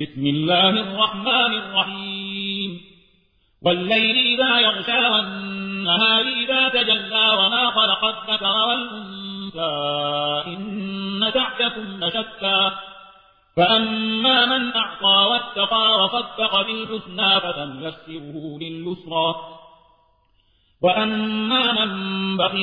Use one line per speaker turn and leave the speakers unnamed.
بسم الله الرحمن الرحيم. والليل إذا يغشى والنهار إذا تجلى وما خلق الذكر والأنثى إن سعيكم لشتى. فأما من أعطى واتقى وصدق بالحسنى فسنيسره لليسرى. وأما من بخل